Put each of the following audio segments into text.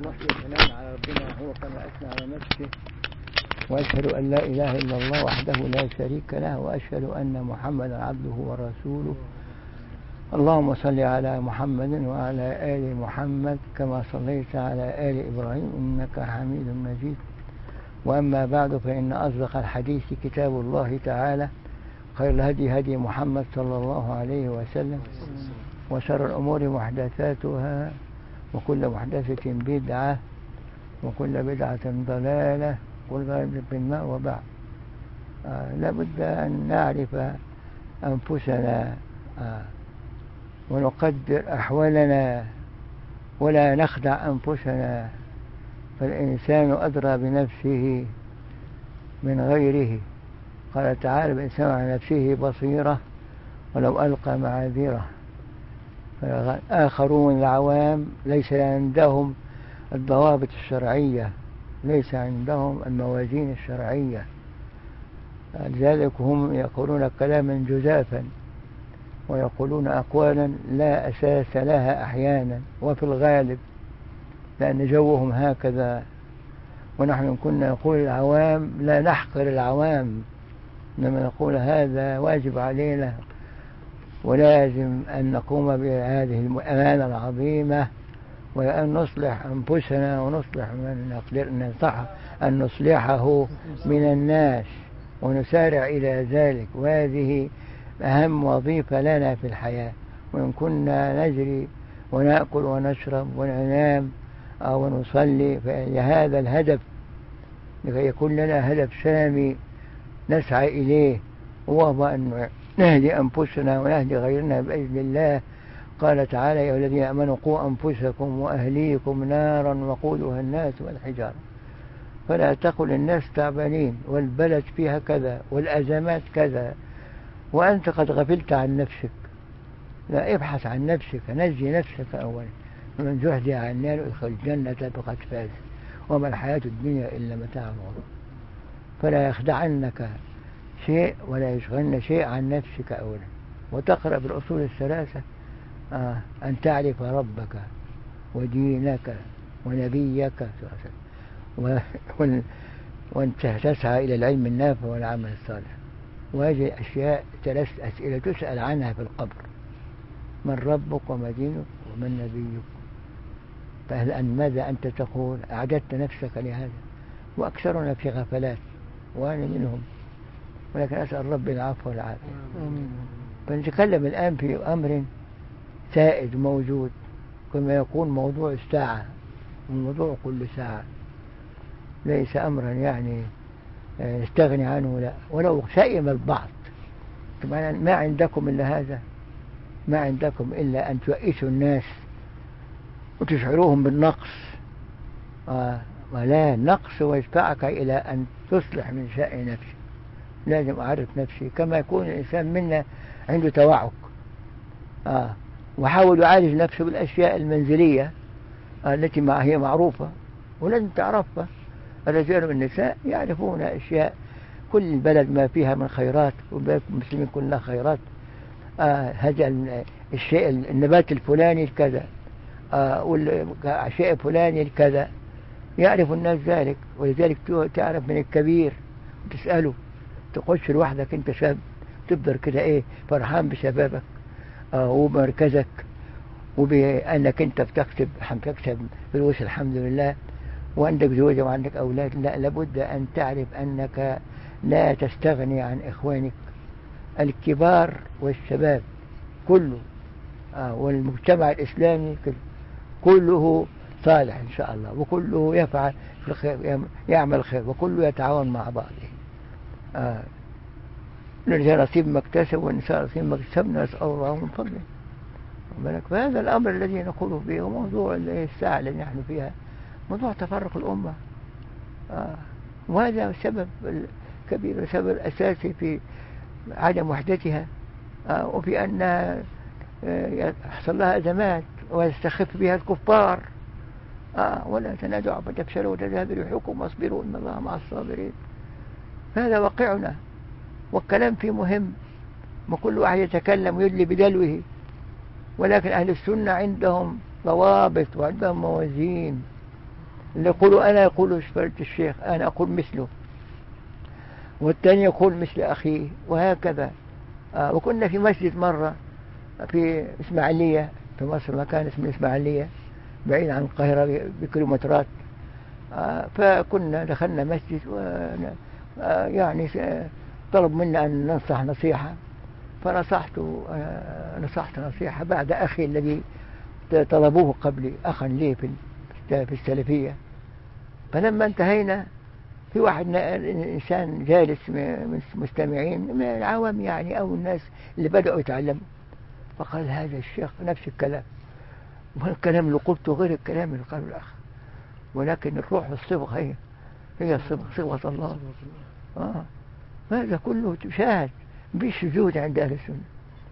نحيي الكلام على ربنا هو كما أثنى على نفسه. وأشهد أن لا إله إلا الله وحده لا شريك له وأشهد أن محمدا عبده ورسوله. اللهم صل على محمد وعلى آل محمد كما صليت على آل إبراهيم إنك حميد مجيد. وأما بعد فإن أصدق الحديث كتاب الله تعالى خير الهدي هدي محمد صلى الله عليه وسلم وشر الأمور محدثاتها. وكل محدثة بدعة وكل بدعة ضلالة وكل ضلالة في الماء وبعد. آه لابد أن نعرف أنفسنا آه ونقدر أحوالنا ولا نخدع أنفسنا فالإنسان أدرى بنفسه من غيره. قال تعالى الإنسان على نفسه بصيرة ولو ألقى معاذيره. آخرون العوام ليس عندهم الضوابط الشرعية ليس عندهم الموازين الشرعية. لذلك هم يقولون كلاما جزافا ويقولون أقوالا لا أساس لها أحيانا وفي الغالب لأن جوهم هكذا. ونحن كنا نقول العوام لا نحقر العوام إنما نقول هذا واجب علينا. ولازم أن نقوم بهذه الأمانة العظيمة وأن نصلح أنفسنا ونصلح من نقدر ننصح أن نصلحه من الناس ونسارع إلى ذلك. وهذه أهم وظيفة لنا في الحياة. وإن كنا نجري ونأكل ونشرب وننام أو نصلي فهذا الهدف لكي يكون لنا هدف سامي نسعى إليه وهو أن نهدي أنفسنا ونهدي غيرنا بإذن الله. قال تعالى يا الذين أمنوا قوا أنفسكم وأهليكم نارا وقودها الناس والحجارة. فلا تقل الناس تعبانين والبلد فيها كذا والأزمات كذا. وأنت قد غفلت عن نفسك. لا ابحث عن نفسك نجي نفسك أولا. ومن زحزح عن النار ادخل الجنة فقد فاز وما الحياة الدنيا إلا متاع الغرور. فلا يخدعنك شيء ولا يشغلن شيء عن نفسك أولا. وتقرأ بالأصول الثلاثة آه أن تعرف ربك ودينك ونبيك. وأن تسعى إلى العلم النافع والعمل الصالح. وهذه الأشياء ثلاث أسئلة تسأل عنها في القبر. من ربك وما دينك ومن نبيك. فهل أن ماذا أنت تقول؟ أعددت نفسك لهذا. وأكثرنا في غفلات وأنا منهم. ولكن أسأل ربي العفو والعافية. فنتكلم الآن في أمر سائد موجود كما يكون موضوع الساعة الموضوع كل ساعة. ليس أمرا يعني يستغني عنه لا. ولو سئم البعض. طبعا ما عندكم إلا هذا؟ ما عندكم إلا أن تؤسوا الناس وتشعروهم بالنقص. آه ولا نقص ويدفعك إلى أن تصلح من شأن نفسك. لازم أعرف نفسي. كما يكون الإنسان منا عنده توعك. آه. وحاول يعالج نفسه بالأشياء المنزلية آه التي ما هي معروفة ولازم تعرفها. الرجال والنساء يعرفون أشياء. كل بلد ما فيها من خيرات وبلد المسلمين كلها خيرات. آه هذا الشيء النبات الفلاني كذا آه والشيء الفلاني كذا يعرف الناس ذلك ولذلك تعرف من الكبير وتسأله. تخش لوحدك انت شاب تفضل كده إيه فرحان بشبابك آه وبمركزك وبأنك انت بتكسب بتكسب فلوس الحمد لله وعندك زوجة وعندك أولاد لا لابد أن تعرف أنك لا تستغني عن إخوانك. الكبار والشباب كله آه والمجتمع الإسلامي كله صالح إن شاء الله وكله يفعل في الخير يعمل خير وكله يتعاون مع بعضه. آه. الرجال نصيب ما اكتسب والنساء نصيب ما اكتسبنا نسأل الله من فضله. بالك فهذا الأمر الذي نقول به موضوع الساعة التي نحن فيها موضوع تفرق الأمة. آه. وهذا السبب الكبير السبب الأساسي في عدم وحدتها. آه. وفي أن يحصل لها أزمات ويستخف بها الكفار. آه. ولا تنازعوا فتفشلوا وتذهب ريحكم واصبروا إن الله مع الصابرين. هذا واقعنا. والكلام فيه مهم. ما كل واحد يتكلم ويدلي بدلوه. ولكن أهل السنة عندهم ضوابط وعندهم موازين. اللي يقولوا أنا يقول فلت الشيخ أنا أقول مثله. والثاني يقول مثل أخيه وهكذا. آه وكنا في مسجد مرة في إسماعيلية في مصر مكان اسمه الإسماعيلية بعيد عن القاهرة بكيلومترات. آه فكنا دخلنا مسجد يعني طلب منا أن ننصح نصيحة. فنصحت آه نصحت نصيحة بعد أخي الذي طلبوه قبلي أخا لي في السلفية. فلما انتهينا في واحد إنسان جالس من المستمعين من العوام يعني أو الناس اللي بدأوا يتعلموا. فقال هذا الشيخ نفس الكلام. والكلام اللي قلته غير الكلام اللي قاله الأخ. ولكن الروح والصبغة هي. هي صبغة الله. آه. هذا كله تشاهد بالسجود عند أهل السنة.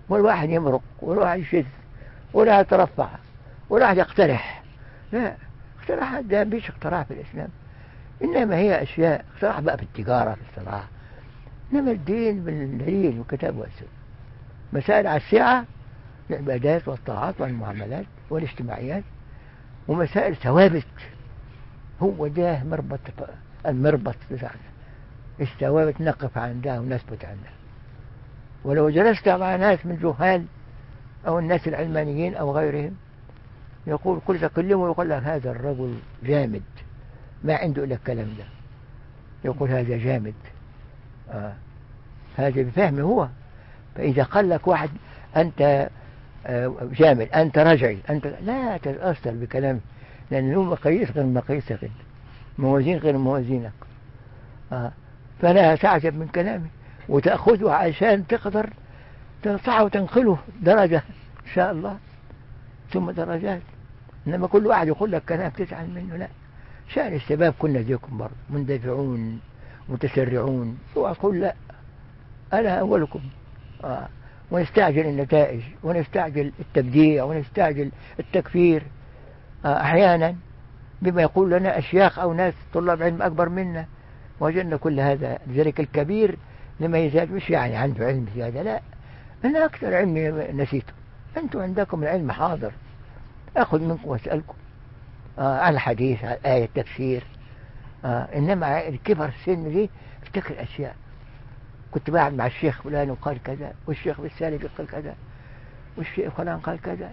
والواحد يمرق والواحد يشد ولا يترفع ولا يقترح. لا اقتراحات ده مش اقتراح في الإسلام. إنما هي أشياء اقتراح بقى في التجارة في الصلاة. إنما الدين بالدليل والكتاب والسنة. مسائل على السعة العبادات والطاعات والمعاملات والاجتماعيات ومسائل ثوابت. هو ده مربط المربط بتاعنا الثوابت نقف عندها ونثبت عندها ولو جلست مع ناس من جهال أو الناس العلمانيين أو غيرهم يقول كل تكلمه يقول لك هذا الرجل جامد ما عنده إلا الكلام ده. يقول هذا جامد. آه. هذا بفهمه هو. فإذا قال لك واحد أنت آه جامد أنت رجعي أنت لا تتأثر بكلامه لأنه مقاييس غير مقاييسك موازين غير موازينك. آه. فلا تعجب من كلامه وتأخذه عشان تقدر تنصحه وتنقله درجة إن شاء الله. ثم درجات. إنما كل واحد يقول لك كلام تزعل منه لا. شأن الشباب كنا زيكم برضه مندفعون متسرعون. وأقول لا أنا أولكم. آه. ونستعجل النتائج ونستعجل التبديع ونستعجل التكفير. آه. أحيانا بما يقول لنا أشياخ أو ناس طلاب علم أكبر منا. وجدنا كل هذا لذلك الكبير لما يزال مش يعني عنده علم زيادة لا. أنا أكثر علمي نسيته. أنتم عندكم العلم حاضر. أخذ منكم وأسألكم. آه على الحديث على الآية التفسير. آه إنما الكبر السن دي افتكر أشياء. كنت بعد مع الشيخ فلان وقال كذا والشيخ بالسالك قال كذا والشيخ فلان قال كذا.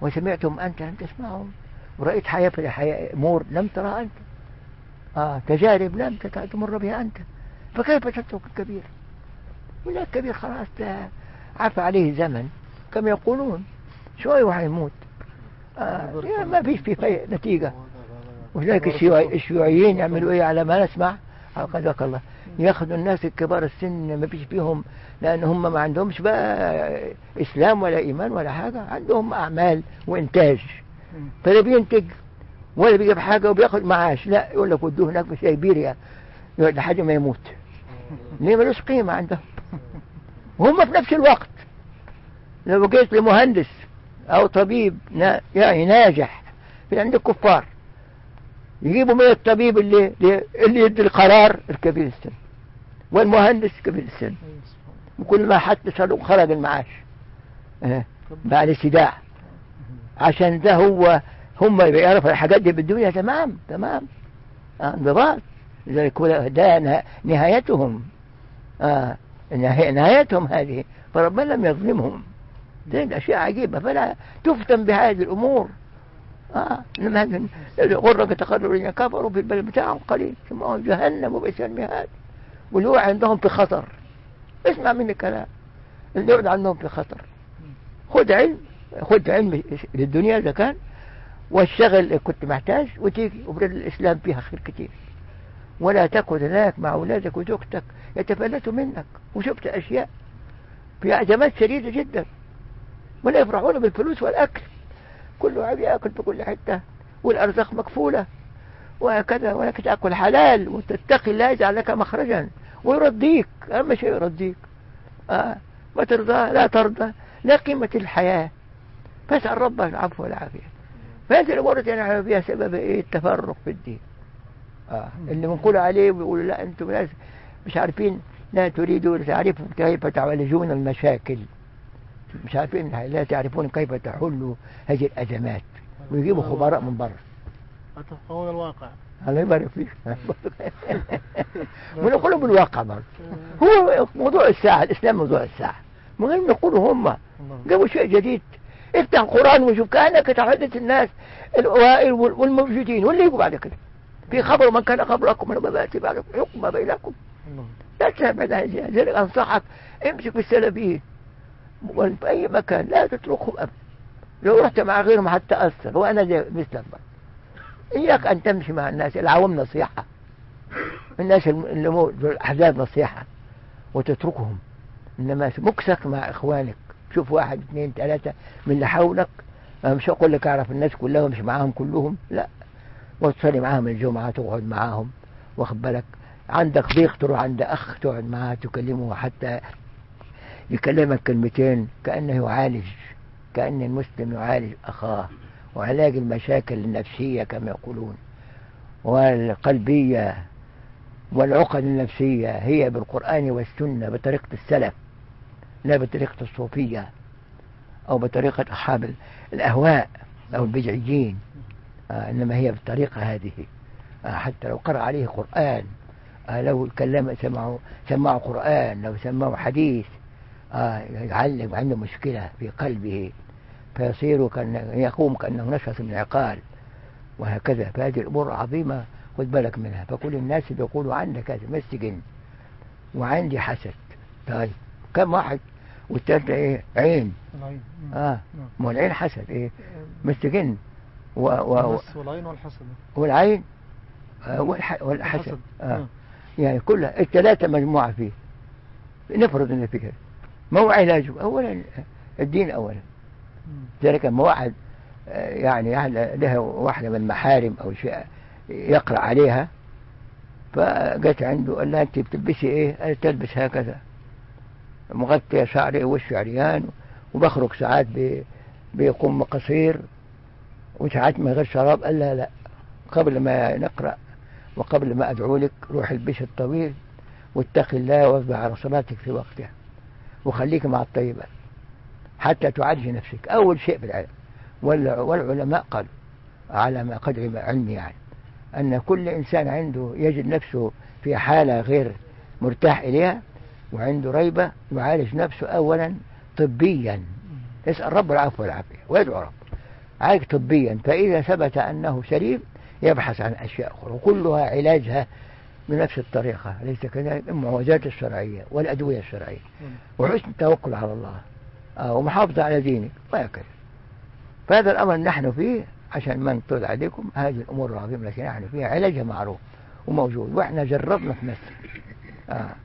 وسمعتم أنت لم تسمعهم. ورأيت حياة في الحياة أمور لم ترى أنت. آه تجارب لم تمر بها أنت. فكيف تترك الكبير؟ ولا الكبير خلاص عفى عليه زمن كما يقولون؟ شوي وحيموت آه ما فيش في نتيجة. ولذلك الشيوعيين يعملوا إيه على ما نسمع؟ قدرك الله. ياخذوا الناس الكبار السن ما فيش فيهم لأن هم ما عندهمش بقى إسلام ولا إيمان ولا حاجة. عندهم أعمال وإنتاج. فلا بينتج ولا بيجيب حاجة وبياخد معاش. لا يقول لك ودوه هناك في سيبيريا لحد ما يموت. ليه ملوش قيمة عندهم وهم في نفس الوقت. لو بقيت لمهندس أو طبيب يعني ناجح في عند الكفار يجيبوا من الطبيب اللي اللي يدي القرار الكبير السن. والمهندس كبير السن. وكل ما حتى خرج المعاش. أه. بعد السداع. عشان ده هو هم بيعرفوا الحاجات دي بالدنيا تمام تمام. انضباط. لذلك ده نهايتهم. آه نهايتهم هذه. فربنا لم يظلمهم. دي أشياء عجيبة. فلا تفتن بهذه الأمور. آه غرك تقرر الذين كفروا في البلد بتاعهم قليل. ثم جهنم وبئس المهاد. واللي عندهم في خطر. اسمع مني كلام اللي يقعد عندهم في خطر. خد علم. خد علم للدنيا إذا كان واشتغل كنت محتاج وتيجي وبلاد الإسلام فيها خير كتير. ولا تقعد هناك مع أولادك وزوجتك يتفلتوا منك. وشفت أشياء في أعجامات شديدة جدا. ولا يفرحون بالفلوس والأكل. كل واحد يأكل في كل حتة. والأرزاق مكفولة. وهكذا. ولك تأكل حلال وتتقي الله يجعل لك مخرجا. ويرضيك. أهم شيء يرضيك. آه. ما ترضى لا ترضى. لا قيمة الحياة. فاسأل ربك العفو والعافية. فهذه الأمور يعني فيها سبب إيه؟ التفرق في الدين. آه. اللي بنقول عليه بيقولوا لا أنتم ناس مش عارفين لا تريدوا تعرفوا كيف تعالجون المشاكل. مش عارفين لا تعرفون كيف تحلوا هذه الأزمات. ويجيبوا خبراء من بره أتفقهون الواقع؟ الله يبارك فيك. ونقول بالواقع برضه. هو موضوع الساعة الإسلام موضوع الساعة. من غير ما يقولوا هم. جابوا شيء جديد افتح القرآن وشوف كأنك تحدث الناس الأوائل والموجودين واللي يجوا بعد كده. في خبر من كان قبلكم من بأتي بعدكم حكم ما بينكم. لا تبعد عن لذلك أنصحك امسك بالسلفيين في أي مكان لا تتركهم أبدا. لو رحت مع غيرهم حتى وأنا زي مثلك إياك أن تمشي مع الناس العوام نصيحة. الناس اللي الأحزاب نصيحة. وتتركهم. إنما مكسك مع إخوانك. شوف واحد اثنين ثلاثة من اللي حولك. مش أقول لك أعرف الناس كلهم مش معاهم كلهم لا. وتصلي معاهم الجمعة تقعد معاهم. واخد بالك؟ عندك ضيق تروح عند أخ تقعد معاه تكلمه حتى يكلمك كلمتين. كأنه يعالج كأن المسلم يعالج أخاه. وعلاج المشاكل النفسية كما يقولون. والقلبية والعقد النفسية هي بالقرآن والسنة بطريقة السلف. لا بطريقة الصوفية أو بطريقة أصحاب الأهواء أو البدعيين. آه إنما هي بالطريقة هذه. آه حتى لو قرأ عليه قرآن آه لو كلم سمعوا سمعوا قرآن لو سمعوا حديث يعلم عنده مشكلة في قلبه فيصير كأن يقوم كأنه نشأ من عقال وهكذا. فهذه الأمور عظيمة خذ بالك منها. فكل الناس بيقولوا عندك هذا مسجن وعندي حسد. طيب كم واحد والثالثة إيه؟ عين. آه. ما العين حسد إيه؟ مسجن و و والعين والحسد. والعين آه والح... والحسد. نعم. يعني كلها الثلاثة مجموعة فيه. نفرض إن في كده. ما هو علاجه اولا الدين اولا. ذلك لما واحد آه، يعني لها واحدة من المحارم أو شيء يقرأ عليها. فجت عنده قال لها أنت بتلبسي إيه؟ قالت تلبس هكذا. مغطية شعري وشي عريان وبخرج ساعات بقم قصير وساعات من غير شراب قال لها لا قبل ما نقرأ وقبل ما أدعو لك روح البس الطويل واتقي الله واصبر على صلاتك في وقتها وخليك مع الطيبات حتى تعالج نفسك. أول شيء في العلم والعلماء قالوا على ما قدر علمي يعني أن كل إنسان عنده يجد نفسه في حالة غير مرتاح إليها وعنده ريبة يعالج نفسه أولا طبيا. يسأل رب العفو والعافية. ويدعو رب. عالج طبيا. فإذا ثبت أنه سليم يبحث عن أشياء أخرى. وكلها علاجها بنفس الطريقة. ليس كذلك المعوذات الشرعية والأدوية الشرعية. وحسن التوكل على الله. آه، ومحافظة على دينك. وهكذا فهذا الأمر نحن فيه عشان ما نطول عليكم. هذه الأمور العظيمة التي نحن فيها. علاجها معروف وموجود. وإحنا جربنا في مصر. آه.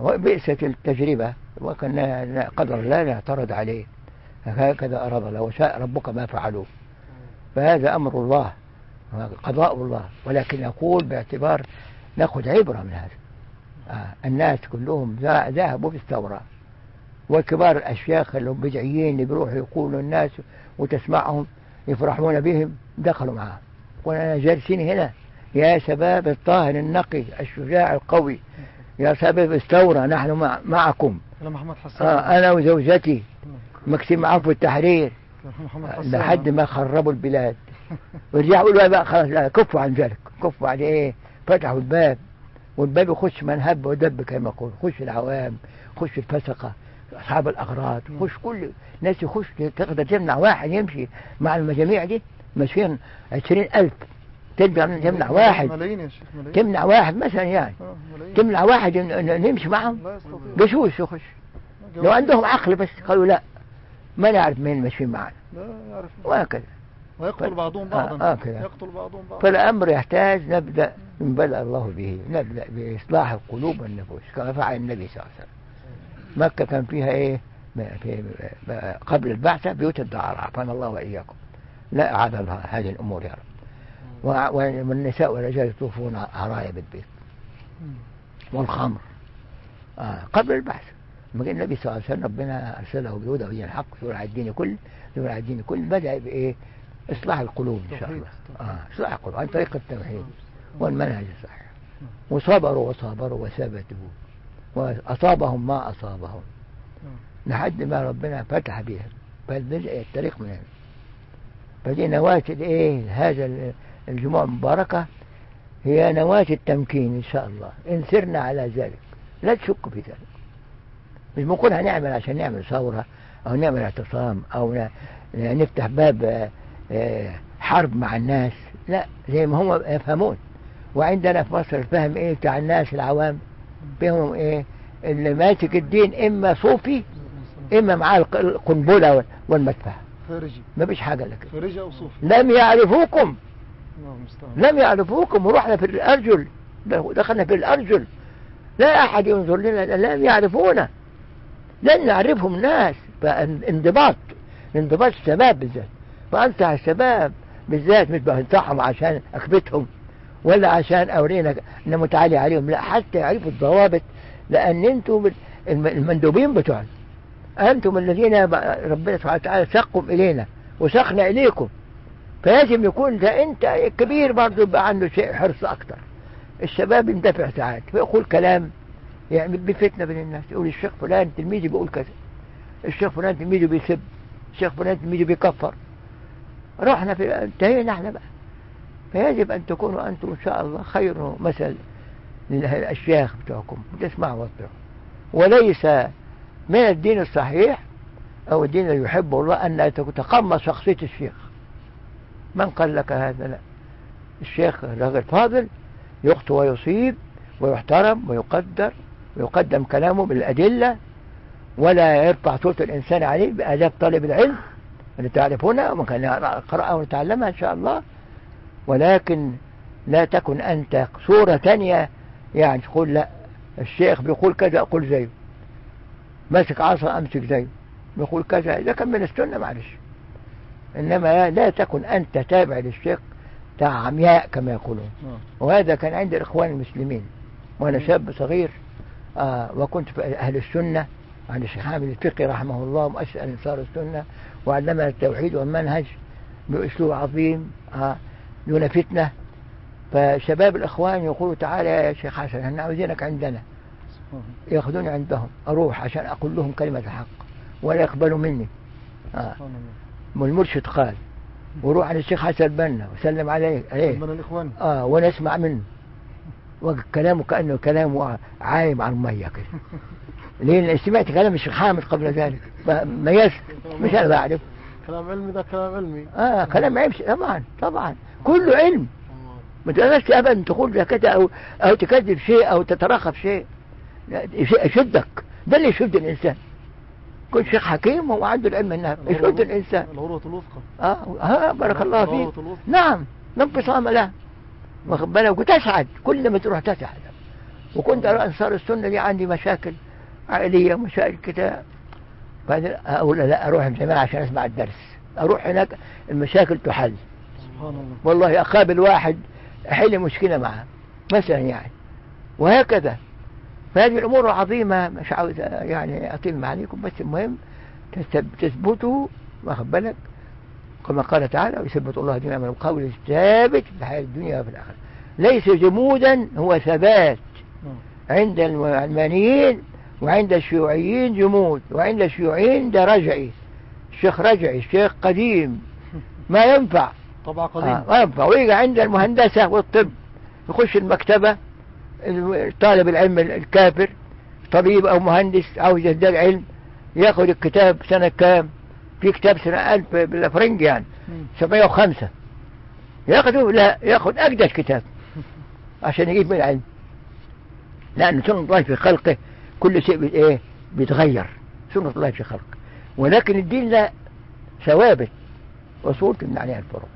وبئست التجربة وكان قدر الله نعترض عليه. هكذا أراد الله وشاء ربك ما فعلوه. فهذا أمر الله قضاء الله. ولكن نقول باعتبار نأخذ عبرة من هذا. آه. الناس كلهم ذهبوا في الثورة. وكبار الأشياخ اللي هم بدعيين اللي بيروحوا يقولوا الناس وتسمعهم يفرحون بهم دخلوا معهم وأنا جالسين هنا يا شباب الطاهر النقي الشجاع القوي. يا شباب الثورة نحن مع معكم. محمد حسان. آه أنا وزوجتي. معهم في التحرير. لحد ما خربوا البلاد. ورجعوا يقولوا بقى خلاص لا كفوا عن ذلك. كفوا عن إيه؟ فتحوا الباب. والباب يخش من هب ودب كما يقول. خش العوام خش الفسقة أصحاب الأغراض. خش كل ناس يخش تقدر تمنع واحد يمشي مع المجاميع دي؟ ماشيين عشرين ألف. تقدر تمنع واحد. ملايين يا شيخ ملايين. تمنع واحد مثلا يعني. آه، تمنع واحد نمشي معهم؟ قشوش يخش لو عندهم عقل بس قالوا لا. ما نعرف مين ماشيين معنا. وهكذا. ويقتل بعضهم بعضا. آه كده يقتل بعضهم بعضا. فالأمر يحتاج نبدأ من بدأ الله به نبدأ بإصلاح القلوب والنفوس كما فعل النبي صلى الله عليه وسلم. مكة كان فيها إيه؟ في قبل البعثة بيوت الدعارة. عافانا الله وإياكم. لا أعاد هذه الأمور يا رب. والنساء والرجال يطوفون عرايا بالبيت. والخمر. آه قبل البعث لما النبي صلى الله عليه وسلم ربنا أرسله بهدى ودين الحق يقول على الدين كل يقول على الدين كل بدأ بإيه؟ إصلاح القلوب إن شاء الله. آه إصلاح القلوب عن طريق التوحيد والمنهج الصحيح. وصبروا وصابروا وثبتوا. وأصابهم ما أصابهم. لحد ما ربنا فتح بهم. فبدأ الطريق من هنا فدي نواة الإيه؟ هذا الجمعة المباركة هي نواة التمكين إن شاء الله. إن سرنا على ذلك لا تشك في ذلك. مش بنقول هنعمل عشان نعمل ثورة أو نعمل اعتصام أو نفتح باب آه، حرب مع الناس. لا زي ما هم يفهمون. وعندنا في مصر الفهم إيه بتاع الناس العوام؟ بهم إيه؟ اللي ماسك الدين إما صوفي إما معاه الق- القنبلة والمدفع ما فيش حاجة لك. أو صوفي. لم يعرفوكم. لم يعرفوكم ورحنا في الأرجل. دخلنا في الأرجل. لا أحد ينظر لنا لم يعرفونا. لن نعرفهم ناس. فانضباط انضباط الشباب بالذات. فانصح الشباب بالذات مش بنصحهم عشان اكبتهم ولا عشان أورينا إن متعالي عليهم. لا حتى يعرفوا الضوابط لأن أنتم الم- المندوبين بتوعنا. أنتم الذين ربنا سبحانه وتعالى سقكم إلينا وسقنا إليكم. فلازم يكون ده انت الكبير برضه يبقى عنده شيء حرص أكتر. الشباب يندفع ساعات فيقول كلام يعني بفتنة بين الناس يقول الشيخ فلان تلميذي بيقول كذا الشيخ فلان تلميذه بيسب الشيخ فلان تلميذه بيكفر. رحنا في انتهينا إحنا بقى. فيجب أن تكونوا أنتم إن شاء الله خير مثل للأشياخ بتوعكم تسمعوا وتطيعوا. وليس من الدين الصحيح أو الدين اللي يحبه الله أن تتقمص شخصية الشيخ. من قال لك هذا؟ لا. الشيخ راجل فاضل يخطئ ويصيب ويحترم ويقدر ويقدم كلامه بالأدلة ولا يرفع صوت الإنسان عليه بآداب طالب العلم اللي تعرفونها وممكن نقرأها ونتعلمها إن شاء الله. ولكن لا تكن أنت صورة تانية يعني تقول لا الشيخ بيقول كذا أقول زيه. ماسك عصا أمسك زيه. بيقول كذا إذا كان من السنة معلش. إنما لا تكن أنت تابع للشيخ بتاع عمياء كما يقولون. نعم وهذا كان عند الإخوان المسلمين. وأنا شاب صغير آه وكنت في أهل السنة. عند الشيخ حامد الفقي رحمه الله مؤسس أنصار السنة وعلمنا التوحيد والمنهج بأسلوب عظيم آه دون فتنة. فشباب الإخوان يقولوا تعالى يا شيخ حسن إحنا عاوزينك عندنا. يأخذوني عندهم. أروح عشان أقول لهم كلمة الحق ولا يقبلوا مني. آه. والمرشد قال وروح على الشيخ حسن البنا وسلم عليه عليه. من الإخوان. آه وأنا اسمع منه. وكلامه كأنه كلامه عايم على المية كده. ليه سمعت كلام الشيخ حامد قبل ذلك. فميزت مش أنا بعرف. كلام علمي ده كلام علمي. آه كلام عيب طبعا طبعا. كله علم. ما تقدرش ابدا تقول ده كده أو أو تكذب شيء أو تتراخى في شيء. يشدك. ده اللي يشد الإنسان. كل شيخ حكيم هو عنده العلم النافع يشد الإنسان. العروة الوثقى. آه آه بارك الله فيك. نعم لا انفصام له. واخد بالك؟ وتسعد. كل ما تروح تسعد. وكنت أرى أنصار السنة دي عندي مشاكل عائلية ومشاكل كده. بعدين أقول لا أروح الجماعة عشان أسمع الدرس. أروح هناك المشاكل تحل. سبحان الله. والله أقابل واحد أحل مشكلة معه. مثلا يعني. وهكذا. فهذه الأمور عظيمة مش عاوز يعني أطيل عليكم بس المهم تثب- تثبتوا واخد بالك؟ كما قال تعالى ويثبت الله الذين آمنوا بالقول الثابت في الحياة الدنيا وفي الآخرة. ليس جمودا هو ثبات. عند العلمانيين وعند الشيوعيين جمود وعند الشيوعيين ده رجعي الشيخ رجعي الشيخ قديم. ما ينفع. طبعا آه قديم ما ينفع. ويجي عند المهندسة والطب يخش المكتبة طالب العلم الكافر طبيب أو مهندس عاوز يزداد علم ياخد الكتاب سنة كام؟ في كتاب سنة ألف بالفرنج يعني مم. 705 ياخده لا ياخد أقدس كتاب عشان يجيب من العلم. لأن سنة الله في خلقه كل شيء إيه بيتغير. سنة الله في خلقه. ولكن الدين لا ثوابت. وصول تمنع عليها الفروع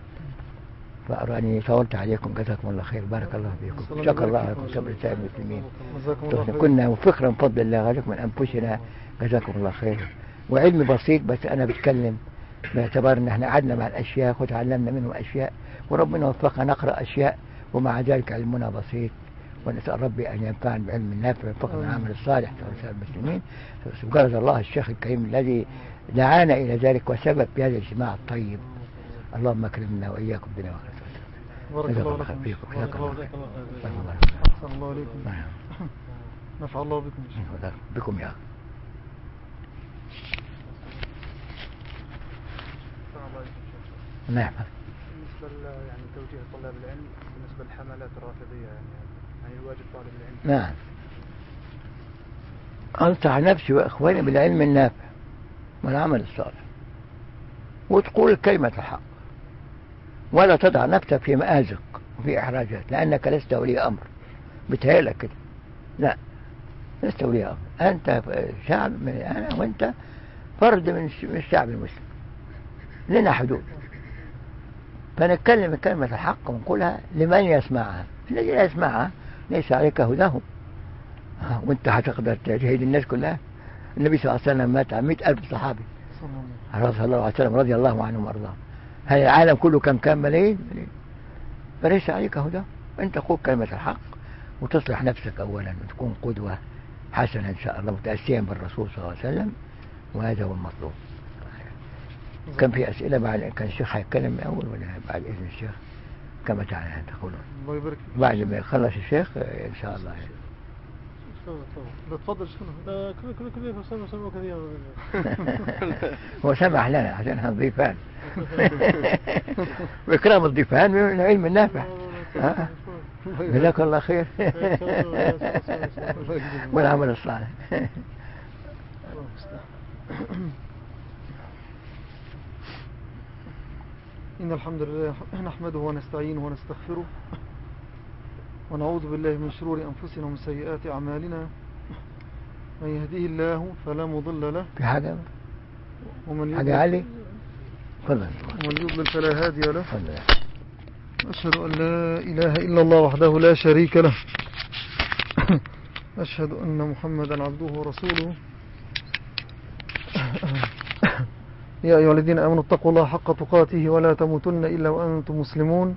فأراني طولت عليكم جزاكم الله خير. بارك الله فيكم. شكر الله لكم. صبر سائر المسلمين. خير. كنا وفقرا من فضل الله غيركم من أنفسنا. جزاكم الله خير. وعلم بسيط بس أنا بتكلم باعتبار إن إحنا قعدنا مع الأشياء وتعلمنا منهم أشياء وربنا وفقنا نقرأ أشياء ومع ذلك علمنا بسيط. ونسأل ربي أن ينفعنا بعلم النافع ويوفقنا العمل الصالح. لسائر المسلمين. سبحان الله الشيخ الكريم الذي دعانا إلى ذلك وسبب في هذا الاجتماع الطيب. اللهم أكرمنا وإياكم بنا وخير بارك الله الله لكم. فيكم. بارك الله الله. لكم أحسن الله عليكم نفع الله بكم. بكم يا. نعم. بالنسبة يعني توجيه طلاب العلم بالنسبة للحملات الرافضية يعني يعني الواجب طالب العلم. نعم. أنصح نفسي وإخواني بالعلم النافع والعمل الصالح. وتقول كلمة الحق. ولا تضع نفسك في مآزق وفي إحراجات لأنك لست ولي أمر. بتهيألك كده. لا لست ولي أمر. أنت شعب من أنا وأنت فرد من الشعب المسلم. لنا حدود. فنتكلم كلمة الحق ونقولها لمن يسمعها. الذي لا يسمعها ليس عليك هداهم. وأنت هتقدر تجهد الناس كلها. النبي صلى الله عليه وسلم مات عن مئة ألف صحابي. صلى الله عليه وسلم. رضي الله عنهم وارضاهم هل العالم كله كم كان ملايين؟ فليس عليك هدى أنت قول كلمة الحق وتصلح نفسك أولا وتكون قدوة حسنة إن شاء الله متأسيا بالرسول صلى الله عليه وسلم. وهذا هو المطلوب. كان في أسئلة بعد كان الشيخ هيتكلم أول ولا بعد إذن الشيخ؟ كما تعالى تقولون الله يبارك بعد ما يخلص الشيخ إن شاء الله. لا تفضل شنو كل كل كل سمع سمع كثير هو سمح لنا عشان إحنا ضيفان. بإكرام الضيفان من العلم النافع. جزاك الله خير. والعمل الصالح. إن الحمد لله نحمده ونستعينه ونستغفره. ونعوذ بالله من شرور أنفسنا ومن سيئات أعمالنا. من يهديه الله فلا مضل له. في حاجة ومن حاجة علي؟ تفضل. ومن يضلل فلا هادي له. أشهد أن لا إله إلا الله وحده لا شريك له. أشهد أن محمدا عبده ورسوله. يا أيها الذين آمنوا اتقوا الله حق تقاته ولا تموتن إلا وأنتم مسلمون.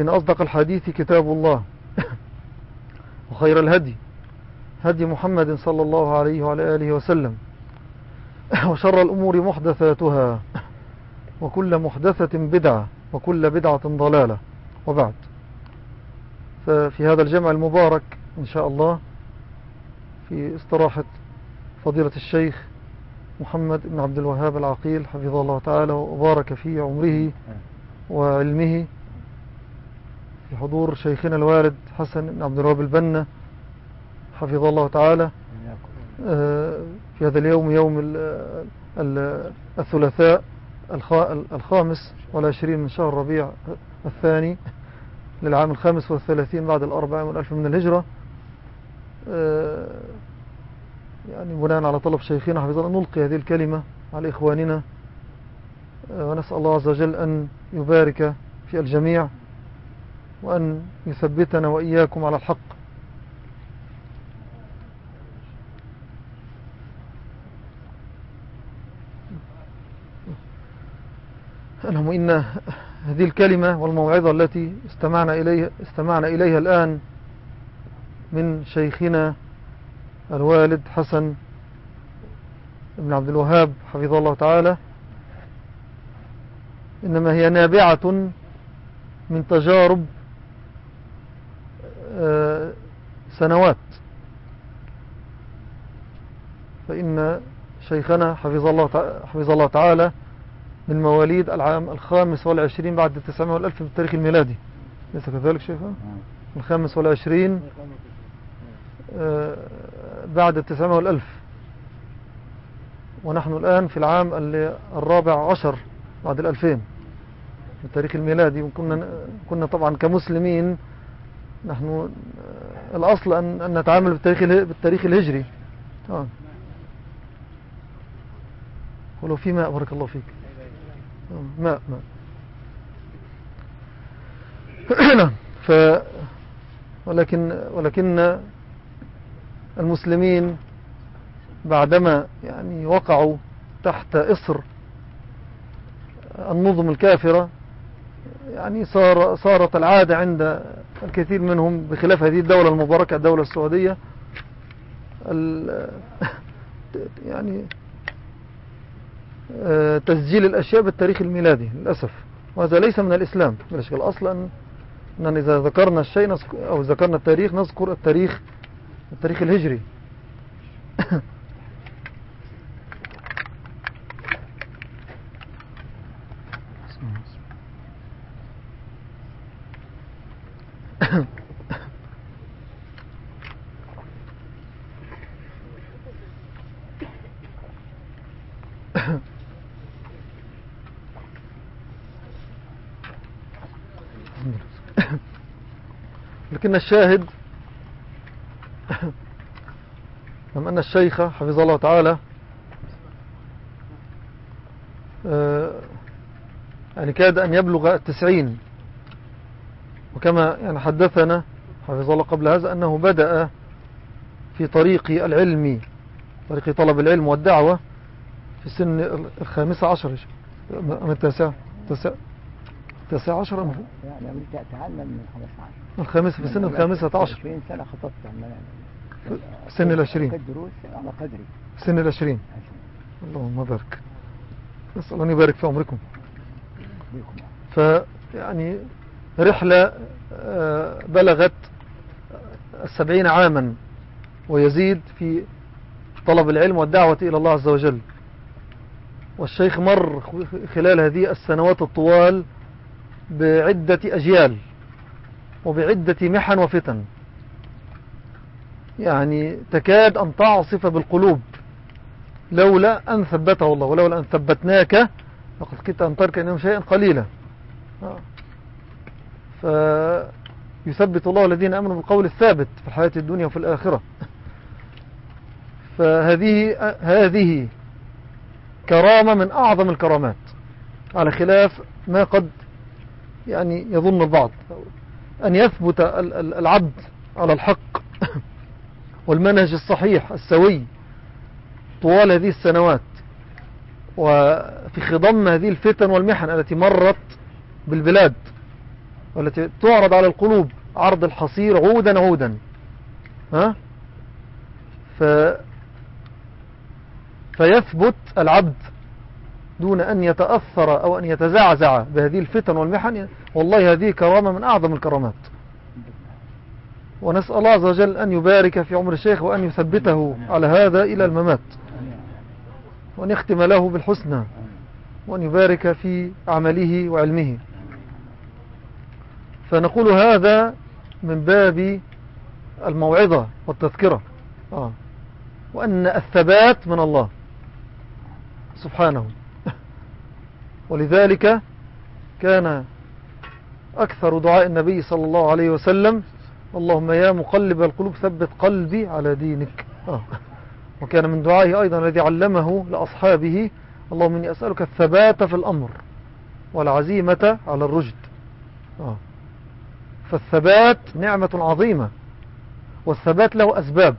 إن أصدق الحديث كتاب الله وخير الهدي هدي محمد صلى الله عليه وعلى آله وسلم وشر الأمور محدثاتها وكل محدثة بدعة وكل بدعة ضلالة. وبعد ففي هذا الجمع المبارك إن شاء الله في استراحة فضيلة الشيخ محمد بن عبد الوهاب العقيل حفظه الله تعالى وبارك في عمره وعلمه. في حضور شيخنا الوالد حسن بن عبد الوهاب البنا حفظه الله تعالى في هذا اليوم يوم الثلاثاء الخامس والعشرين من شهر ربيع الثاني للعام الخامس والثلاثين بعد الأربع والألف من الهجرة. يعني بناء على طلب شيخنا حفظه الله نلقي هذه الكلمة على إخواننا ونسأل الله عز وجل أن يبارك في الجميع. وأن يثبتنا وإياكم على الحق. اللهم إن هذه الكلمة والموعظة التي استمعنا إليها, استمعنا إليها الآن من شيخنا الوالد حسن بن عبد الوهاب حفظه الله تعالى. إنما هي نابعة من تجارب سنوات. فإن شيخنا حفظ الله, حفظ الله تعالى من مواليد العام الخامس والعشرين بعد التسعمائة والألف بالتاريخ الميلادي. ليس كذلك شيخنا الخامس والعشرين بعد التسعمائة والألف. ونحن الآن في العام الرابع عشر بعد الألفين بالتاريخ الميلادي. وكنا كنا طبعا كمسلمين نحن الأصل أن, نتعامل بالتاريخ, بالتاريخ الهجري آه. ولو في ماء بارك الله فيك آه. ماء ماء ف ولكن ولكن المسلمين بعدما يعني وقعوا تحت إصر النظم الكافرة يعني صار صارت العادة عند الكثير منهم بخلاف هذه الدولة المباركة الدولة السعودية يعني آه، تسجيل الأشياء بالتاريخ الميلادي للأسف. وهذا ليس من الإسلام بلا الأصل أن أن إذا ذكرنا الشيء أو ذكرنا التاريخ نذكر التاريخ التاريخ الهجري. لكن الشاهد لما أن الشيخ حفظ الله تعالى آه، يعني كاد أن يبلغ التسعين. وكما يعني حدثنا حفظ الله قبل هذا أنه بدأ في طريق العلم طريق طلب العلم والدعوة في سن الخامسة عشر أم التاسعة التاسعة عشر أم يعني تعلم من الخامسة عشر. الخامسة في سن الخامسة عشر. 20 سنة خطبت. في سن العشرين. على قدري. سن العشرين. اللهم بارك. نسأل الله يبارك في عمركم. فيعني رحلة آه، بلغت السبعين عاما ويزيد في طلب العلم والدعوة إلى الله عز وجل. والشيخ مر خلال هذه السنوات الطوال بعدة أجيال وبعدة محن وفتن. يعني تكاد أن تعصف بالقلوب. لولا أن ثبته الله ولولا أن ثبتناك لقد كنت أن ترك أنهم شيئا قليلا. آه. فيثبت الله الذين أمنوا بالقول الثابت في الحياة الدنيا وفي الآخرة. فهذه هذه كرامة من أعظم الكرامات على خلاف ما قد يعني يظن البعض أن يثبت العبد على الحق. والمنهج الصحيح السوي طوال هذه السنوات وفي خضم هذه الفتن والمحن التي مرت بالبلاد والتي تعرض على القلوب عرض الحصير عودا عودا. ها؟ ف فيثبت العبد دون أن يتأثر أو أن يتزعزع بهذه الفتن والمحن والله هذه كرامة من أعظم الكرامات. ونسأل الله عز وجل أن يبارك في عمر الشيخ وأن يثبته على هذا إلى الممات. وأن يختم له بالحسنى. وأن يبارك في عمله وعلمه. فنقول هذا من باب الموعظة والتذكرة. آه. وأن الثبات من الله. سبحانه. ولذلك كان أكثر دعاء النبي صلى الله عليه وسلم اللهم يا مقلب القلوب ثبت قلبي على دينك آه. وكان من دعائه أيضا الذي علمه لأصحابه اللهم إني أسألك الثبات في الأمر والعزيمة على الرشد آه. فالثبات نعمة عظيمة والثبات له أسباب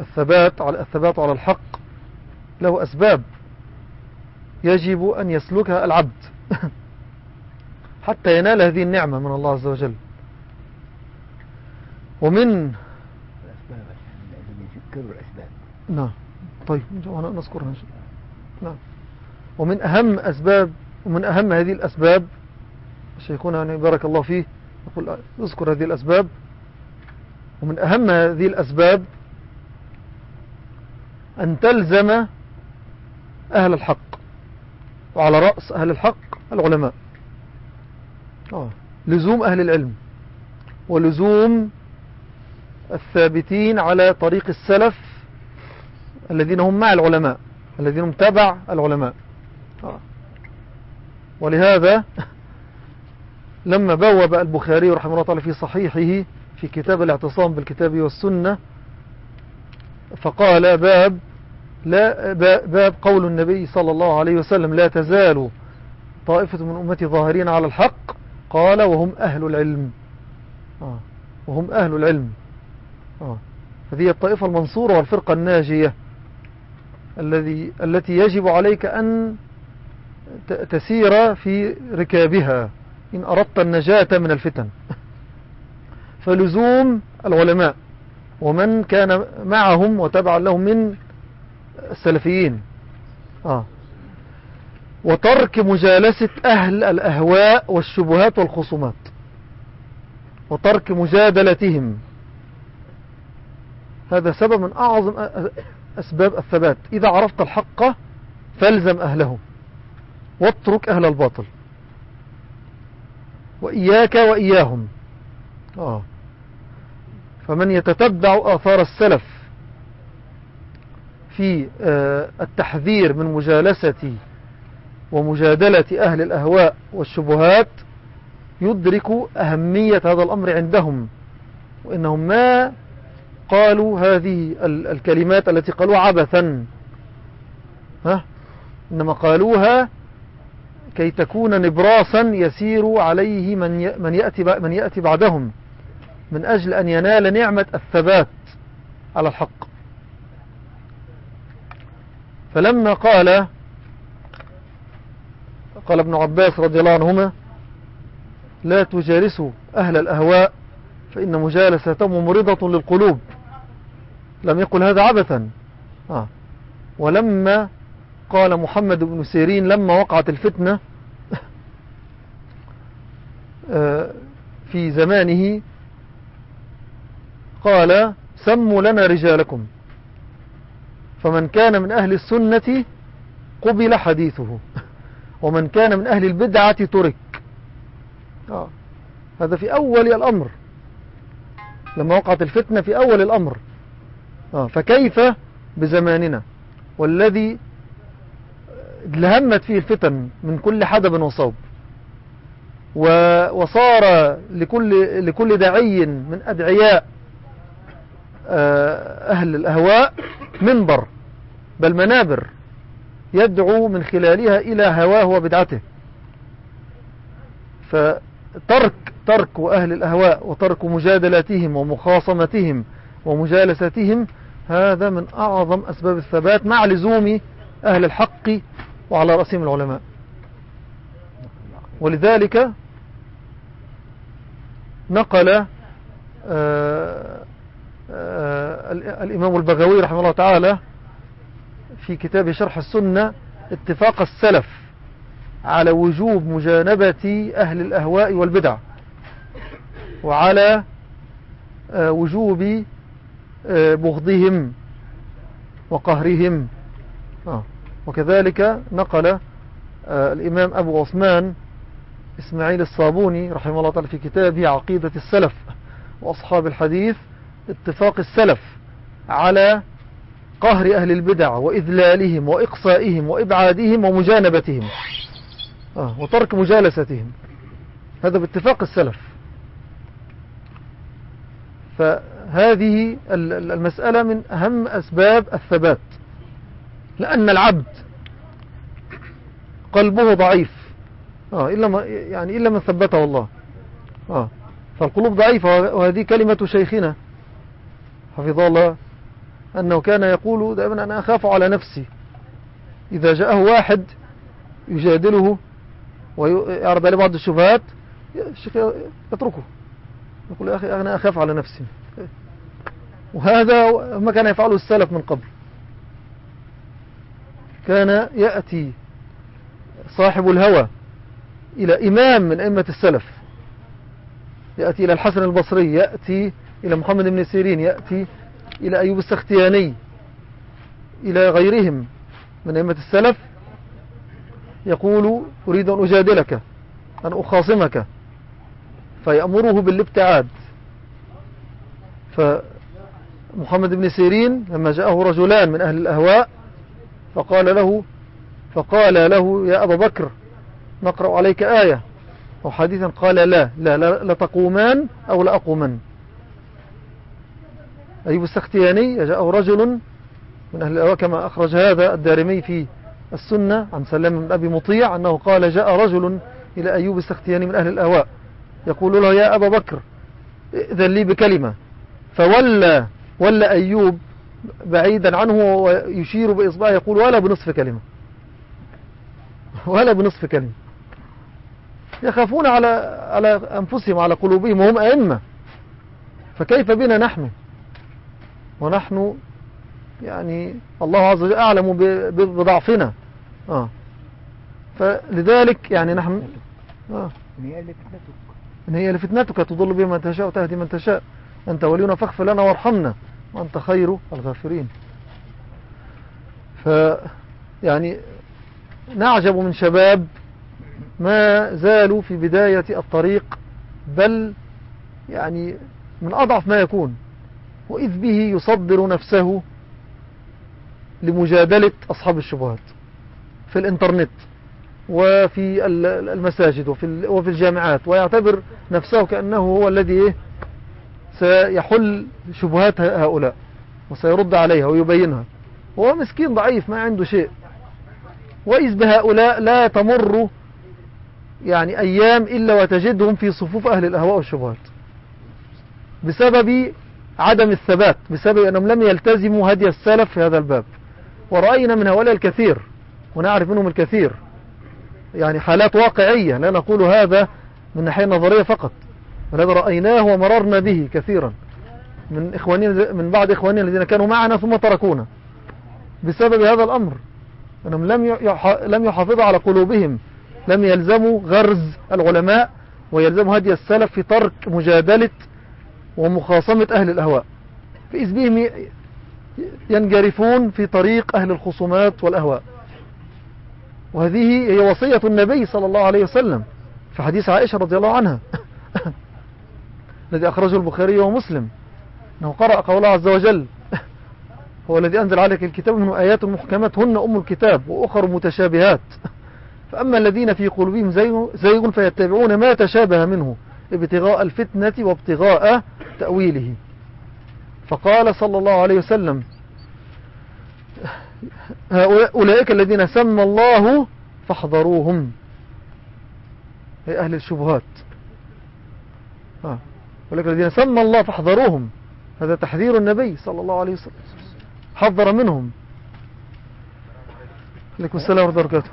الثبات على الثبات على الحق له أسباب يجب أن يسلكها العبد. حتى ينال هذه النعمة من الله عز وجل. ومن نعم. طيب نذكرها نعم. ومن أهم أسباب ومن أهم هذه الأسباب شيخنا يعني بارك الله فيه يقول اذكر هذه الأسباب. ومن أهم هذه الأسباب أن تلزم أهل الحق. وعلى رأس أهل الحق العلماء آه. لزوم أهل العلم ولزوم الثابتين على طريق السلف الذين هم مع العلماء الذين هم تبع العلماء آه. ولهذا لما بوب البخاري رحمه الله تعالى في صحيحه في كتاب الاعتصام بالكتاب والسنة فقال باب لا باب قول النبي صلى الله عليه وسلم لا تزال طائفة من أمتي ظاهرين على الحق. قال وهم أهل العلم. آه. وهم أهل العلم. آه. هذه الطائفة المنصورة والفرقة الناجية الذي التي يجب عليك أن تسير في ركابها. إن أردت النجاة من الفتن. فلزوم العلماء. ومن كان معهم وتبع لهم من السلفيين. آه. وترك مجالسة أهل الأهواء والشبهات والخصومات. وترك مجادلتهم. هذا سبب من أعظم أسباب الثبات. إذا عرفت الحق فالزم أهله. واترك أهل الباطل. وإياك وإياهم. آه. فمن يتتبع آثار السلف في آه التحذير من مجالسة ومجادلة أهل الأهواء والشبهات يدرك أهمية هذا الأمر عندهم وإنهم ما قالوا هذه الكلمات التي قالوها عبثا. ها؟ إنما قالوها كي تكون نبراسا يسير عليه من من يأتي من يأتي بعدهم من أجل أن ينال نعمة الثبات على الحق. فلما قال قال ابن عباس رضي الله عنهما لا تجالسوا أهل الأهواء فإن مجالستهم مرضة للقلوب. لم يقل هذا عبثا. آه. ولما قال محمد بن سيرين لما وقعت الفتنة آه، في زمانه قال سموا لنا رجالكم. فمن كان من أهل السنة قبل حديثه. ومن كان من أهل البدعة ترك. آه. هذا في أول الأمر. لما وقعت الفتنة في أول الأمر. آه. فكيف بزماننا؟ والذي لهمت فيه الفتن من كل حدب وصوب. وصار لكل, لكل داعي من أدعياء أهل الأهواء منبر بل منابر يدعو من خلالها إلى هواه وبدعته. فترك ترك أهل الأهواء وترك مجادلاتهم ومخاصمتهم ومجالستهم هذا من أعظم أسباب الثبات مع لزوم أهل الحق وعلى رأسهم العلماء. ولذلك نقل آه، آه، الإمام البغوي رحمه الله تعالى في كتاب شرح السنة اتفاق السلف على وجوب مجانبة أهل الأهواء والبدع وعلى آه، وجوب بغضهم وقهرهم. وكذلك نقل الإمام أبو عثمان إسماعيل الصابوني رحمه الله تعالى في كتابه عقيدة السلف وأصحاب الحديث اتفاق السلف على قهر أهل البدع وإذلالهم وإقصائهم وإبعادهم ومجانبتهم. آه وترك مجالستهم. هذا باتفاق السلف. فهذه المسألة من أهم أسباب الثبات. لأن العبد قلبه ضعيف. آه إلا ما يعني إلا من ثبته الله. آه فالقلوب ضعيفة وهذه كلمة شيخنا. حفظه الله أنه كان يقول دائما أنا أخاف على نفسي. إذا جاءه واحد يجادله ويعرض عليه بعض الشبهات الشيخ يتركه. يقول يا أخي أنا أخاف على نفسي. وهذا ما كان يفعله السلف من قبل. كان يأتي صاحب الهوى إلى إمام من أئمة السلف. يأتي إلى الحسن البصري يأتي إلى محمد بن سيرين يأتي إلى أيوب السختياني إلى غيرهم من أئمة السلف يقول أريد أن أجادلك أن أخاصمك فيأمره بالابتعاد. فمحمد بن سيرين لما جاءه رجلان من أهل الأهواء فقال له فقال له يا أبا بكر نقرأ عليك آية. أو حديثا قال لا لا لا تقومان أو لا أقومن. أيوب السختياني جاءه رجل من أهل الأواء كما أخرج هذا الدارمي في السنة عن سلام بن أبي مطيع أنه قال جاء رجل إلى أيوب السختياني من أهل الأهواء يقول له يا أبا بكر إذن لي بكلمة. فولى ولى أيوب بعيدا عنه ويشير بإصبعه يقول ولا بنصف كلمة. ولا بنصف كلمة. يخافون على على أنفسهم على قلوبهم وهم أئمة. فكيف بنا نحن؟ ونحن يعني الله عز وجل أعلم بضعفنا. آه. فلذلك يعني نحن آه. إن هي لفتنتك. إن هي لفتنتك تضل بها من تشاء وتهدي من تشاء. أنت ولينا فاغفر لنا وارحمنا. وأنت خير الغافرين. ف يعني نعجب من شباب ما زالوا في بداية الطريق بل يعني من أضعف ما يكون. وإذ به يصدر نفسه لمجادلة أصحاب الشبهات في الإنترنت وفي المساجد وفي وفي الجامعات ويعتبر نفسه كأنه هو الذي سيحل شبهات هؤلاء وسيرد عليها ويبينها. هو مسكين ضعيف ما عنده شيء. وإذ بهؤلاء لا تمر يعني أيام إلا وتجدهم في صفوف أهل الأهواء والشبهات. بسبب عدم الثبات بسبب أنهم لم يلتزموا هدي السلف في هذا الباب. ورأينا من هؤلاء الكثير ونعرف منهم الكثير. يعني حالات واقعية لا نقول هذا من ناحية نظرية فقط ولكن رأيناه ومررنا به كثيرا. من إخوانين من بعض إخواننا الذين كانوا معنا ثم تركونا. بسبب هذا الأمر أنهم لم لم يحافظوا على قلوبهم لم يلزموا غرز العلماء ويلزموا هدي السلف في ترك مجادلة ومخاصمة أهل الأهواء. فإذ بهم ينجرفون في طريق أهل الخصومات والأهواء. وهذه هي وصية النبي صلى الله عليه وسلم في حديث عائشة رضي الله عنها الذي أخرجه البخاري ومسلم. أنه قرأ قوله عز وجل هو الذي أنزل عليك الكتاب منه آيات محكمات هن أم الكتاب وأخر متشابهات. فأما الذين في قلوبهم زيغ فيتبعون ما تشابه منه. ابتغاء الفتنة وابتغاء تأويله. فقال صلى الله عليه وسلم أولئك الذين سمى الله فاحذروهم. أي أهل الشبهات. أولئك الذين سمى الله فاحذروهم. هذا تحذير النبي صلى الله عليه وسلم. حذر منهم. عليكم السلام ورحمة الله وبركاته.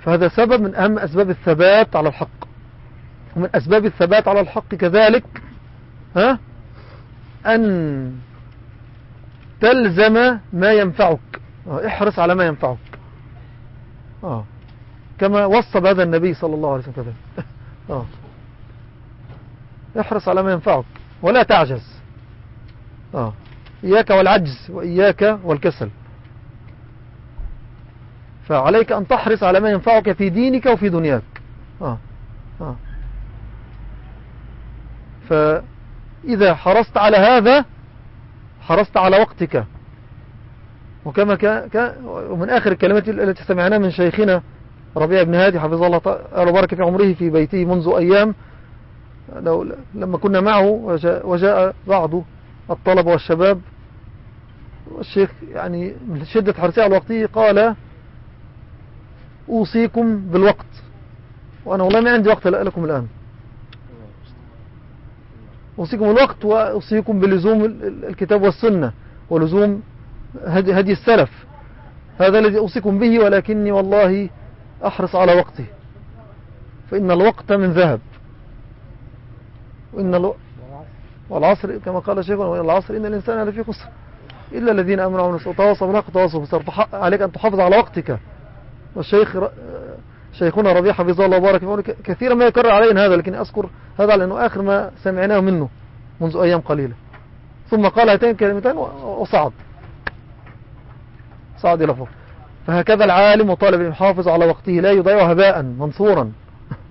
فهذا سبب من أهم أسباب الثبات على الحق. ومن أسباب الثبات على الحق كذلك ها أن تلزم ما ينفعك آه، احرص على ما ينفعك آه. كما وصى بهذا النبي صلى الله عليه وسلم كذلك آه. احرص على ما ينفعك ولا تعجز آه. إياك والعجز وإياك والكسل فعليك أن تحرص على ما ينفعك في دينك وفي دنياك آه. آه. فإذا حرصت على هذا حرصت على وقتك. وكما ك... ك... ومن آخر الكلمات التي سمعناها من شيخنا ربيع بن هادي حفظه الله تعالى وبارك في عمره في بيته منذ أيام. لو... لما كنا معه وجاء, وجاء بعض الطلبة والشباب. والشيخ يعني من شدة حرصه على وقته قال أوصيكم بالوقت. وأنا والله ما عندي وقت لكم الآن. أوصيكم الوقت وأوصيكم بلزوم الكتاب والسنة ولزوم هدي السلف. هذا الذي أوصيكم به ولكني والله أحرص على وقته. فإن الوقت من ذهب. وإن ألو... والعصر كما قال الشيخ العصر إن الإنسان لفي خسر. إلا الذين أمنوا وتواصوا بالحق وتواصوا بالصبر. عليك أن تحافظ على وقتك. والشيخ شيخنا ربيع حفظه الله وبارك كثيرا ما يكرر علينا هذا لكن أذكر هذا لأنه آخر ما سمعناه منه منذ أيام قليلة. ثم قال هاتين كلمتين وصعد. صعد إلى فوق. فهكذا العالم وطالب يحافظ على وقته لا يضيع هباء منصورا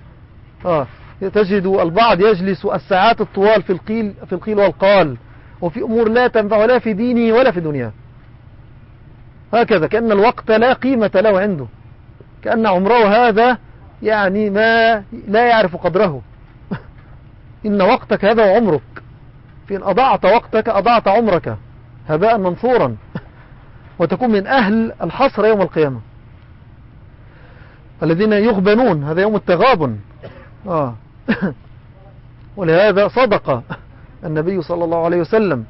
آه. تجد البعض يجلس الساعات الطوال في القيل, في القيل والقال وفي أمور لا تنفع لا في دينه ولا في دنياه. هكذا كأن الوقت لا قيمة له عنده. كأن عمره هذا يعني ما لا يعرف قدره. إن وقتك هذا وعمرك. فإن أضعت وقتك أضعت عمرك. هباء منصورا وتكون من أهل الحصر يوم القيامة. الذين يغبنون. هذا يوم التغابن. آه. ولهذا صدق النبي صلى الله عليه وسلم.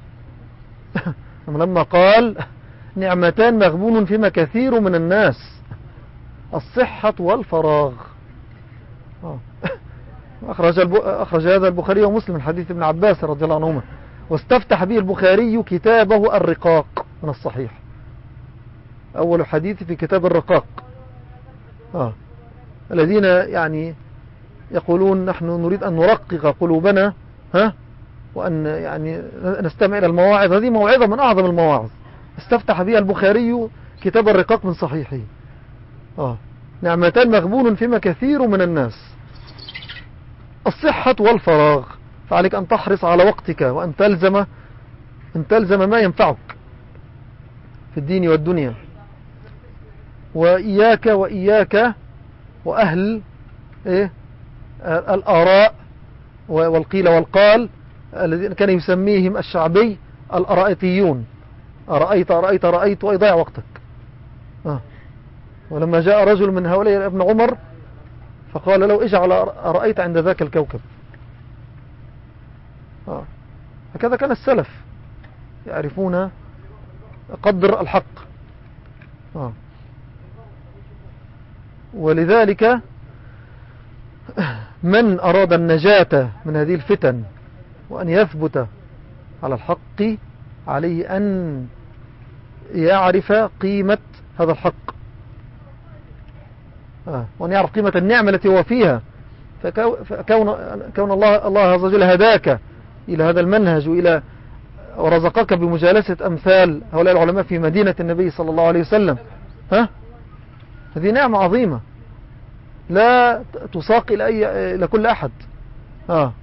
لما قال نعمتان مغبون فيما كثير من الناس. الصحة والفراغ. آه. أخرج. أخرج هذا البخاري ومسلم من حديث ابن عباس رضي الله عنهما. واستفتح به البخاري كتابه الرقاق من الصحيح. أول حديث في كتاب الرقاق. آه. الذين يعني يقولون نحن نريد أن نرقق قلوبنا ها؟ وأن يعني نستمع إلى المواعظ. هذه موعظة من أعظم المواعظ. استفتح بها البخاري كتاب الرقاق من صحيحه. آه. نعمتان مغبون فيما كثير من الناس. الصحة والفراغ. فعليك أن تحرص على وقتك وأن تلزم أن تلزم ما ينفعك في الدين والدنيا. وإياك وإياك وأهل إيه؟ الآراء والقيل والقال الذين كان يسميهم الشعبي الأرائتيون أرأيت أرأيت رأيت وإضيع وقتك. آه. ولما جاء رجل من هؤلاء ابن عمر فقال له اجعل أرأيت عند ذاك الكوكب آه. هكذا كان السلف يعرفون قدر الحق آه. ولذلك من أراد النجاة من هذه الفتن وأن يثبت على الحق عليه أن يعرف قيمة هذا الحق. وأن يعرف قيمة النعمة التي هو فيها. فكون كون الله الله عز وجل هداك إلى هذا المنهج وإلى ورزقك بمجالسة أمثال هؤلاء العلماء في مدينة النبي صلى الله عليه وسلم. ها؟ هذه نعمة عظيمة. لا تساق إلى, أي إلى كل أحد. آه.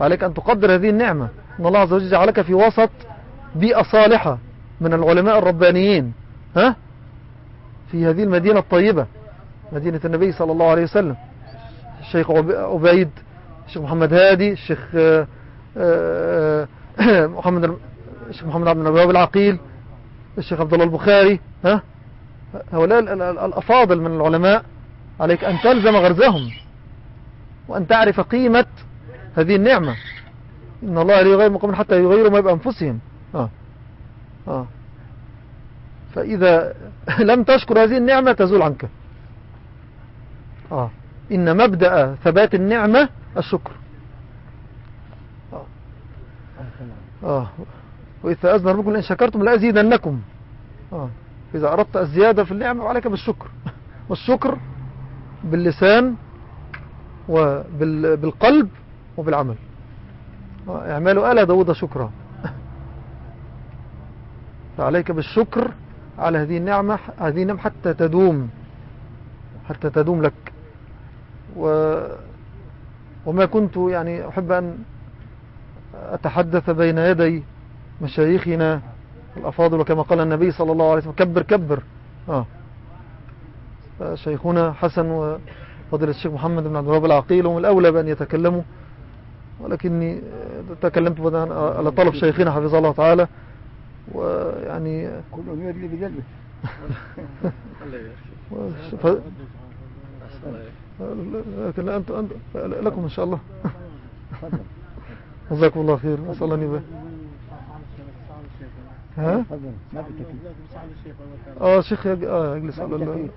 عليك أن تقدر هذه النعمة. أن الله عز وجل جعلك في وسط بيئة صالحة من العلماء الربانيين. ها؟ في هذه المدينة الطيبة. مدينة النبي صلى الله عليه وسلم. الشيخ عبيد الشيخ محمد هادي الشيخ آه، آه، محمد الشيخ محمد عبد الوهاب العقيل الشيخ عبد الله البخاري ها؟ هؤلاء الأفاضل من العلماء. عليك أن تلزم غرزهم وأن تعرف قيمة هذه النعمة. إن الله لا يغير مقام حتى يغيروا ما بأنفسهم آه. آه. فإذا لم تشكر هذه النعمة تزول عنك. آه. إن مبدأ ثبات النعمة الشكر آه. آه. وإذا أذن ربكم لإن شكرتم لأزيدنكم آه. إذا أردت الزيادة في النعمة عليك بالشكر والشكر باللسان وبالقلب وبالعمل آه. اعملوا آل داود شكرا فعليك بالشكر على هذه النعمة هذه النعمة حتى تدوم حتى تدوم لك و وما كنت يعني أحب أن أتحدث بين يدي مشايخنا الأفاضل وكما قال النبي صلى الله عليه وسلم كبر كبر. آه. شيخنا حسن وفضل الشيخ محمد بن عبد الوهاب العقيل هم الأولى بأن يتكلموا ولكني تكلمت على طلب شيخنا حفظه الله تعالى ويعني كلهم يدلي بجلبه لكن أنت أنت لكم إن شاء الله. جزاكم الله خير. نسأل الله نبه ها؟ آه شيخ آه يجلس على الله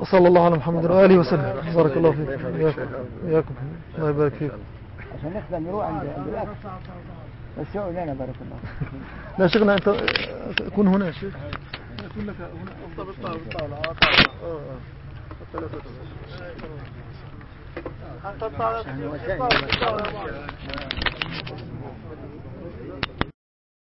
وصلى الله على محمد وآله وسلم. بارك الله فيك. إياكم. الله يبارك فيك. عشان نقدر نروح عند الأكل. بس لنا بارك الله لا شيخنا أنت كن هنا شيخ. يكون لك هنا أفضل. بالطاولة بالطاولة آه طاولة. آه. أنت الطاولة